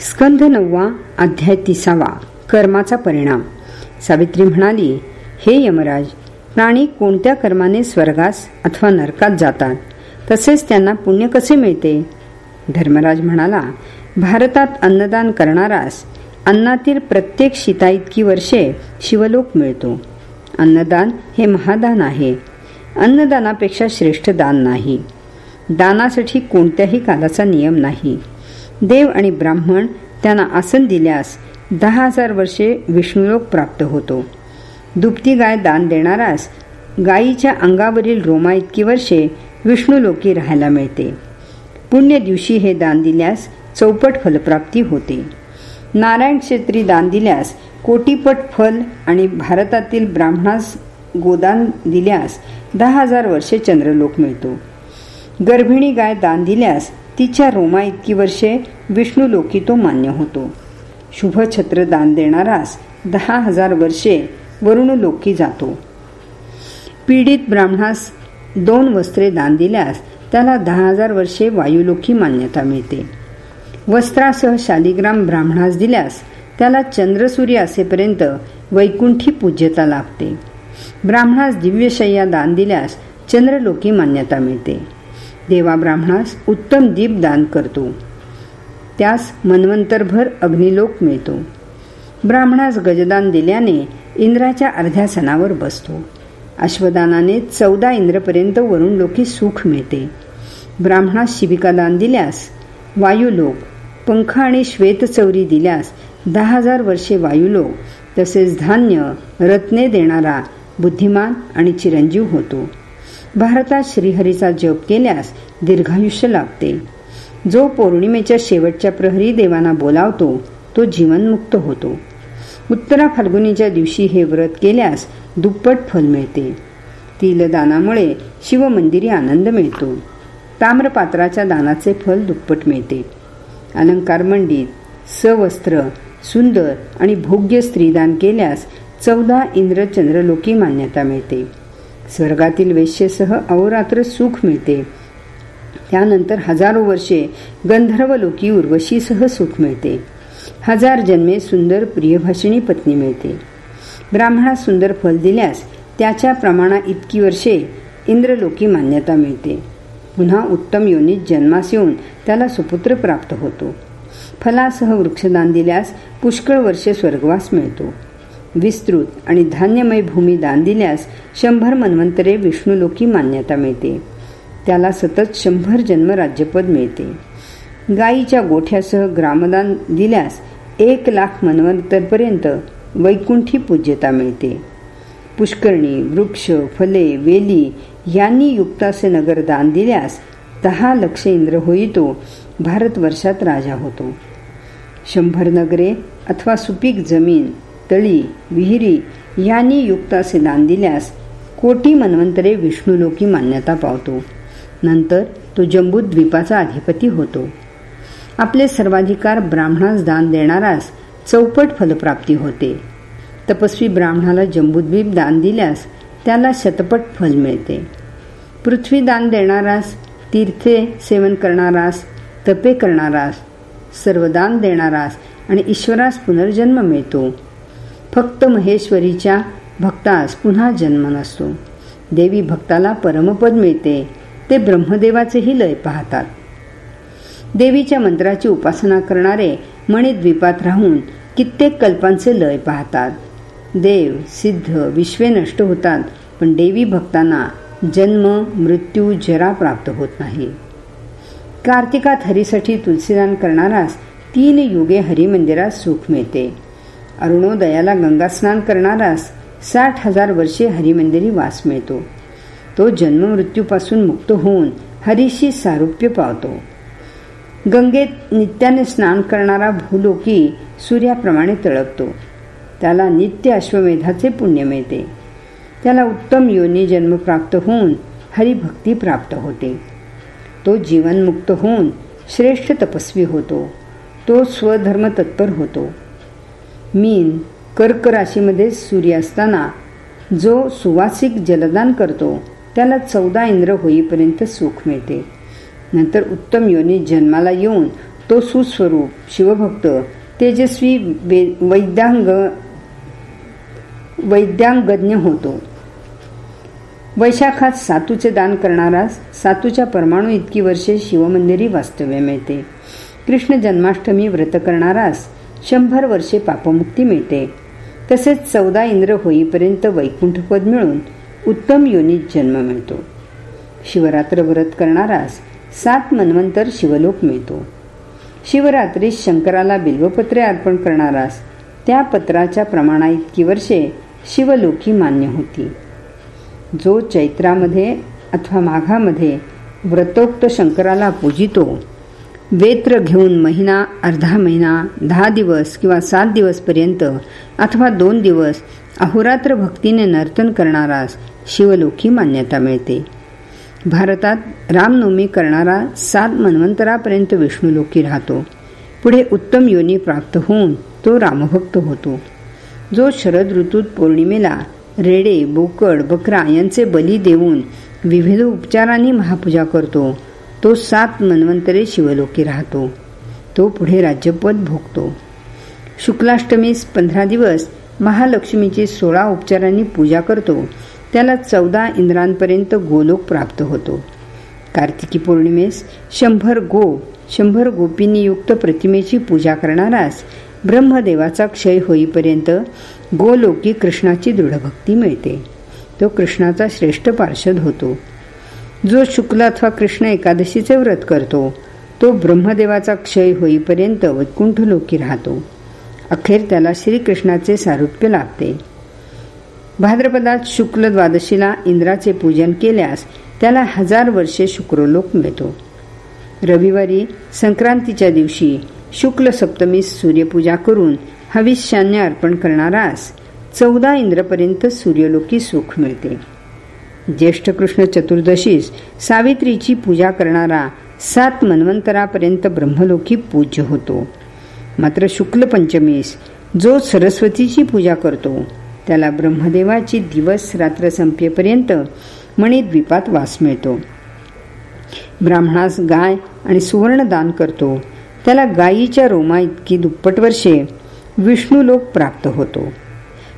स्कंध नववा अध्याय तिसावा कर्माचा परिणाम. सावित्री म्हणाली हे यमराज प्राणी कोणत्या कर्माने स्वर्गास अथवा नरकात जातात? तसेच त्यांना पुण्य कसे मिळते? धर्मराज म्हणाला भारतात अन्नदान करणारास अन्नातील प्रत्येक शिता इतकी वर्षे शिवलोक मिळतो. अन्नदान हे महादान आहे. अन्नदानापेक्षा श्रेष्ठ दान नाही. दानासाठी कोणत्याही कालाचा नियम नाही. देव आणि ब्राह्मण त्यांना आसन दिल्यास दहा हजार वर्षे विष्णुलोक प्राप्त होतो. दुपती गाय दान देणारास गायीच्या अंगावरील रोमा इतकी वर्षे विष्णुलोकी राहायला मिळते. पुण्य दिवशी हे दान दिल्यास चौपट फलप्राप्ती होते. नारायण क्षेत्री दान दिल्यास कोटीपट फल आणि भारतातील ब्राह्मणास गोदान दिल्यास दहा हजार वर्षे चंद्रलोक मिळतो. गर्भिणी गाय दान दिल्यास तिच्या रोमा इतकी वर्षे विष्णू लोकी तो मान्य होतो. शुभ छत्र दान देणारास दहा हजार वर्षे वरुण लोकी जातो. पीडित ब्राह्मणास दोन वस्त्रे दान दिल्यास त्याला दहा हजार वर्षे वायुलोकी मान्यता मिळते. वस्त्रासह शालिग्राम ब्राह्मणास दिल्यास त्याला चंद्रसूर्य असेपर्यंत वैकुंठी पूज्यता लाभते. ब्राह्मणास दिव्यशय्या दान दिल्यास चंद्रलोकी मान्यता मिळते. देवा ब्राह्मणास उत्तम दीप दान करतो. त्यास मनवंतरभर अग्निलोक मिळतो. ब्राह्मणास गजदान दिल्याने इंद्राच्या अर्ध्या सणावर बसतो. अश्वदानाने चौदा इंद्रपर्यंत वरून लोकी सुख मिळते. ब्राह्मणास शिबिकादान दिल्यास वायुलोक पंख आणि श्वेतचौरी दिल्यास दहा हजार वर्षे वायुलोक तसेच धान्य रत्ने देणारा बुद्धिमान आणि चिरंजीव होतो. भारतात श्रीहरीचा जप केल्यास दीर्घायुष्य लाभते. जो पौर्णिमेच्या शेवटच्या प्रहरी देवांना बोलावतो तो जीवनमुक्त होतो. उत्तरा फाल्गुनीच्या दिवशी हे व्रत केल्यास दुप्पट फल मिळते. तिलदानामुळे शिवमंदिरी आनंद मिळतो. ताम्रपात्राच्या दानाचे फल दुप्पट मिळते. अलंकार मंडित सवस्त्र सुंदर आणि भोग्य स्त्रीदान केल्यास चौदा इंद्र चंद्रलोकी मान्यता मिळते. स्वर्गातील वेश्येसह अवरात्र सुख मिळते. त्यानंतर हजारो वर्षे गंधर्व लोकी उर्वशीसह सुख मिळते. हजार जन्मे सुंदर प्रियभाषिणी पत्नी मिळते. ब्राह्मणास सुंदर फल दिल्यास त्याच्या प्रमाणा इतकी वर्षे इंद्रलोकी मान्यता मिळते. पुन्हा उत्तम योनीत जन्मास येऊन त्याला सुपुत्र प्राप्त होतो. फलासह वृक्षदान दिल्यास पुष्कळ वर्षे स्वर्गवास मिळतो. विस्तृत आणि धान्यमय भूमी दान दिल्यास शंभर मन्वंतरे विष्णुलोकी मान्यता मिळते. त्याला सतत शंभर जन्म राज्यपद मिळते. गायीच्या गोठ्यासह ग्रामदान दिल्यास एक लाख मन्वंतरपर्यंत वैकुंठी पूज्यता मिळते. पुष्करणी वृक्ष फले वेली यांनी युक्त असे नगर दान दिल्यास दहा लक्ष इंद्र होईतो भारतवर्षात राजा होतो. शंभर नगरे अथवा सुपीक जमीन तळी विहिरी यांनी युक्त असे दान दिल्यास कोटी मन्वंतरे विष्णुलोकी मान्यता पावतो. नंतर तो जम्बूद्वीपाचा अधिपती होतो. आपले सर्वाधिकार ब्राह्मणास दान देणारास चौपट फलप्राप्ती होते. तपस्वी ब्राह्मणाला जम्बूद्वीप दान दिल्यास त्याला शतपट फल मिळते. पृथ्वी दान देणारास तीर्थे सेवन करणारास तपे करणारास सर्वदान देणारास आणि ईश्वरास पुनर्जन्म मिळतो. फक्त महेश्वरीच्या भक्तास पुन्हा जन्म नसतो. देवी भक्ताला परमपद मिळते ते ब्रह्मदेवाचेही लय पाहतात. देवीच्या मंत्राची उपासना करणारे मणिद्वीपात राहून कित्येक कल्पांचे लय पाहतात. देव सिद्ध विश्वे नष्ट होतात पण देवी भक्तांना जन्म मृत्यू जरा प्राप्त होत नाही. कार्तिकात हरीसाठी तुलसीदान करणारास तीन युगे हरिमंदिरात सुख मिळते. अरुणोदयाला गंगास्नान करणारास साठ हजार वर्षे हरिमंदिरी वास मिळतो. तो जन्ममृत्यूपासून मुक्त होऊन हरीशी सारुप्य पावतो. गंगेत नित्याने स्नान करणारा भूलोकी सूर्याप्रमाणे तळपतो. त्याला नित्य अश्वमेधाचे पुण्य मिळते. त्याला उत्तम योनी जन्म प्राप्त होऊन हरिभक्ती प्राप्त होते. तो जीवनमुक्त होऊन श्रेष्ठ तपस्वी होतो. तो स्वधर्म तत्पर होतो. मीन कर्क राशीमध्ये सूर्य असताना जो सुवासिक जलदान करतो त्याला चौदा इंद्र होईपर्यंत सुख मिळते. नंतर उत्तम योनी जन्माला येऊन तो सुस्वरूप शिवभक्त तेजस्वी वैद्यांग वैद्यांगज्ञ होतो. वैशाखात सातूचे दान करणारा सातूच्या परमाणू इतकी वर्षे शिवमंदिरी वास्तव्य मिळते. कृष्ण जन्माष्टमी व्रत करणारास शंभर वर्षे पापमुक्ती मिळते. तसेच चौदा इंद्र होईपर्यंत वैकुंठपद मिळून उत्तम योनीत जन्म मिळतो. शिवरात्र व्रत करणारास सात मनवंतर शिवलोक मिळतो. शिवरात्री शंकराला बिल्वपत्रे अर्पण करणारास त्या पत्राच्या प्रमाणा इतकी वर्षे शिवलोकी मान्य होती. जो चैत्रामध्ये अथवा माघामध्ये व्रतोक्त शंकराला पूजितो वेत्र घेऊन महिना अर्धा महिना दहा दिवस किंवा सात दिवसपर्यंत अथवा दोन दिवस अहोरात्र भक्तीने नर्तन करणारास शिवलोकी मान्यता मिळते. भारतात रामनवमी करणारा सात मन्वंतरापर्यंत विष्णुलोकी राहतो. पुढे उत्तम योनी प्राप्त होऊन तो रामभक्त होतो. जो शरद ऋतूत पौर्णिमेला रेडे बोकड बकरा यांचे बली देऊन विविध उपचारांनी महापूजा करतो तो सात मन्वंतरे शिवलोकी राहतो. तो पुढे राज्यपद भोगतो. शुक्लाष्टमीस पंधरा दिवस महालक्ष्मीची सोळा उपचारांनी पूजा करतो. त्याला चौदा इंद्रांपर्यंत गोलोक प्राप्त होतो. कार्तिकी पौर्णिमेस शंभर गो शंभर गोपींनी युक्त प्रतिमेची पूजा करणारास ब्रह्मदेवाचा क्षय होईपर्यंत गोलोकी कृष्णाची दृढभक्ती मिळते. तो कृष्णाचा श्रेष्ठ पार्षद होतो. जो शुक्ल अथवा कृष्ण एकादशीचे व्रत करतो तो ब्रह्मदेवाचा क्षय होईपर्यंत वैकुंठ लोकी राहतो. अखेर त्याला श्रीकृष्णाचे सारुप्य लाभते. भाद्रपदात शुक्ल द्वादशीला इंद्राचे पूजन केल्यास त्याला हजार वर्षे शुक्रलोक मिळतो. रविवारी संक्रांतीच्या दिवशी शुक्ल सप्तमीस सूर्यपूजा करून हविष्यान्य अर्पण करणारास चौदा इंद्रपर्यंत सूर्यलोकी सुख मिळते. ज्येष्ठ कृष्ण चतुर्दशीस सावित्रीची पूजा करणारा सात मन्वंतरापर्यंत ब्रह्मलोकी पूज्य होतो. मात्र शुक्ल पंचमीस जो सरस्वतीची पूजा करतो त्याला ब्रह्मदेवाची दिवस रात्र संपेपर्यंत मणिद्वीपात वास मिळतो. ब्राह्मणास गाय आणि सुवर्ण दान करतो. त्याला गायीच्या रोमा इतकी दुप्पट वर्षे विष्णुलोक प्राप्त होतो.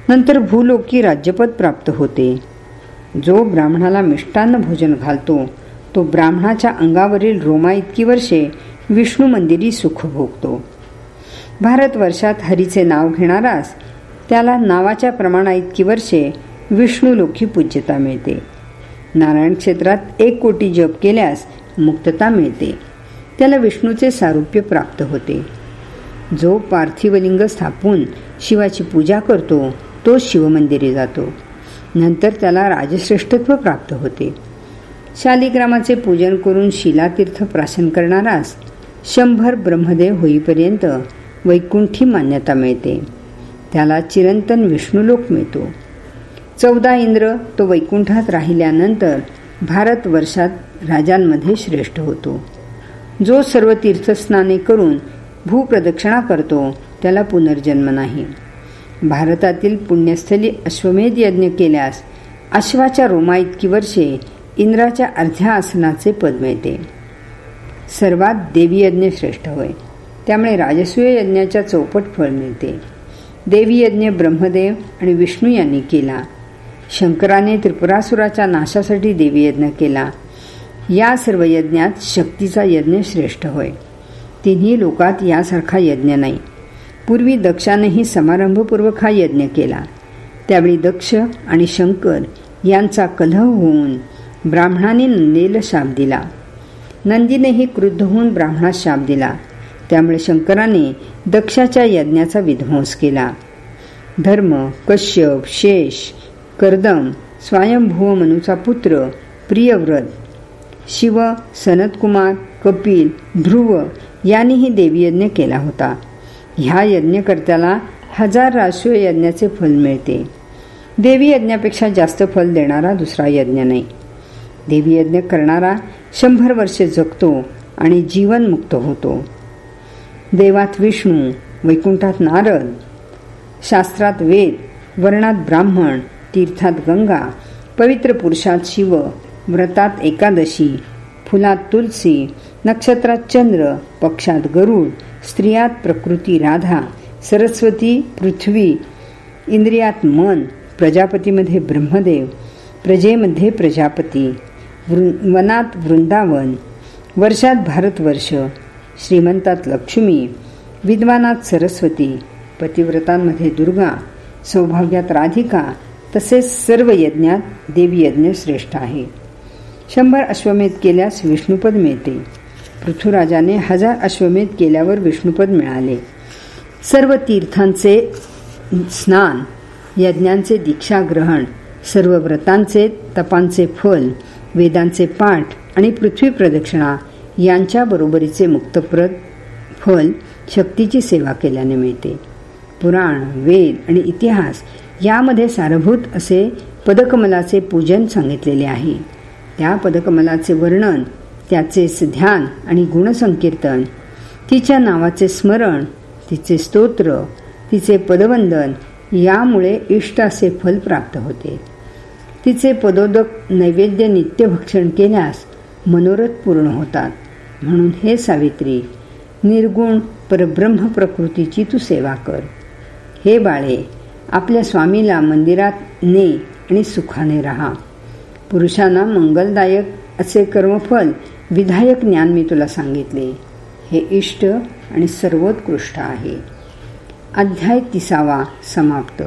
नंतर भूलोकी राज्यपद प्राप्त होते. जो ब्राह्मणाला मिष्टान्न भोजन घालतो तो ब्राह्मणाच्या अंगावरील रोमा इतकी वर्षे विष्णू मंदिरी सुख भोगतो. भारतवर्षात हरीचे नाव घेणारास त्याला नावाच्या प्रमाणा इतकी वर्षे विष्णुलोकी पूज्यता मिळते. नारायण क्षेत्रात एक कोटी जप केल्यास मुक्तता मिळते. त्याला विष्णूचे सारुप्य प्राप्त होते. जो पार्थिवलिंग स्थापून शिवाची पूजा करतो तो शिवमंदिरी जातो. नंतर त्याला राजश्रेष्ठत्व प्राप्त होते. शालिग्रामाचे पूजन करून शिलातीर्थ प्राशन करणारास शंभर ब्रह्मदेव होईपर्यंत वैकुंठी मान्यता मिळते. त्याला चिरंतन विष्णुलोक मिळतो. चौदा इंद्र तो वैकुंठात राहिल्यानंतर भारत वर्षात राजांमध्ये श्रेष्ठ होतो. जो सर्व तीर्थस्नाने करून भूप्रदक्षिणा करतो त्याला पुनर्जन्म नाही. भारतातील पुण्यस्थली अश्वमेध यज्ञ केल्यास अश्वाच्या रोमा इतकी वर्षे इंद्राच्या अर्ध्या आसनाचे पद मिळते. सर्वात देवी यज्ञ श्रेष्ठ होय. त्यामुळे राजसूय यज्ञाच्या चौपट फळ मिळते. देवी यज्ञ ब्रह्मदेव आणि विष्णू यांनी केला. शंकराने त्रिपुरासुराच्या नाशासाठी देवी यज्ञ केला. या सर्व यज्ञात शक्तीचा यज्ञ श्रेष्ठ होय. तिन्ही लोकात यासारखा यज्ञ नाही. पूर्वी दक्षानेही समारंभपूर्वक हा यज्ञ केला. त्यावेळी दक्ष आणि शंकर यांचा कलह होऊन ब्राह्मणाने नंदीला शाप दिला. नंदीनेही क्रुद्ध होऊन ब्राह्मणास शाप दिला. त्यामुळे शंकराने दक्षाच्या यज्ञाचा विध्वंस केला. धर्म कश्यप शेष कर्दम स्वयंभुव मनुचा पुत्र प्रियव्रत शिव सनतकुमार कपिल ध्रुव यांनीही देवीयज्ञ केला होता. ह्या यज्ञकर्त्याला हजार राष्ट्रीय यज्ञाचे फल मिळते. देवी यज्ञापेक्षा जास्त फल देणारा दुसरा यज्ञ नाही. देवी यज्ञ करणारा शंभर वर्षे जगतो आणि जीवनमुक्त होतो. देवात विष्णू वैकुंठात नारद शास्त्रात वेद वर्णात ब्राह्मण तीर्थात गंगा पवित्र पुरुषात शिव व्रतात एकादशी फुलात तुलसी नक्षत्रात चंद्र पक्षात गरुड स्त्रियात प्रकृती राधा सरस्वती पृथ्वी इंद्रियात मन प्रजापतीमध्ये ब्रह्मदेव प्रजेमध्ये प्रजापती वनात वृंदावन वर्षात भारतवर्ष श्रीमंतात लक्ष्मी विद्वानात सरस्वती पतिव्रतांमध्ये दुर्गा सौभाग्यात राधिका तसेच सर्व यज्ञात देवी यज्ञ श्रेष्ठ आहे. शंभर अश्वमेध केल्यास विष्णुपद मिळते. पृथ्वीराजाने हजार अश्वमेध केल्यावर विष्णुपद मिळाले. सर्व तीर्थांचे स्नान यज्ञांचे दीक्षा ग्रहण सर्व व्रतांचे तपांचे फल वेदांचे पाठ आणि पृथ्वी प्रदक्षिणा यांच्या बरोबरीचे मुक्तप्रद फल शक्तीची सेवा केल्याने मिळते. पुराण वेद आणि इतिहास यामध्ये सारभूत असे पदकमलाचे पूजन सांगितलेले आहे. त्या पदकमलाचे वर्णन त्याचेच ध्यान आणि गुणसंकीर्तन तिच्या नावाचे स्मरण तिचे स्तोत्र तिचे पदवंदन यामुळे इष्ट असे फल प्राप्त होते. तिचे पदोदक नैवेद्य नित्यभक्षण केल्यास मनोरथ पूर्ण होतात. म्हणून हे सावित्री निर्गुण परब्रह्म प्रकृतीची तू सेवा कर. हे बाळे आपल्या स्वामीला मंदिरात ने आणि सुखाने राहा. पुरुषांना मंगलदायक असे कर्मफल विधायक ज्ञान मी तुला सांगितले. हे इष्ट आणि सर्वोत्कृष्ट आहे. अध्याय तिसावा समाप्त.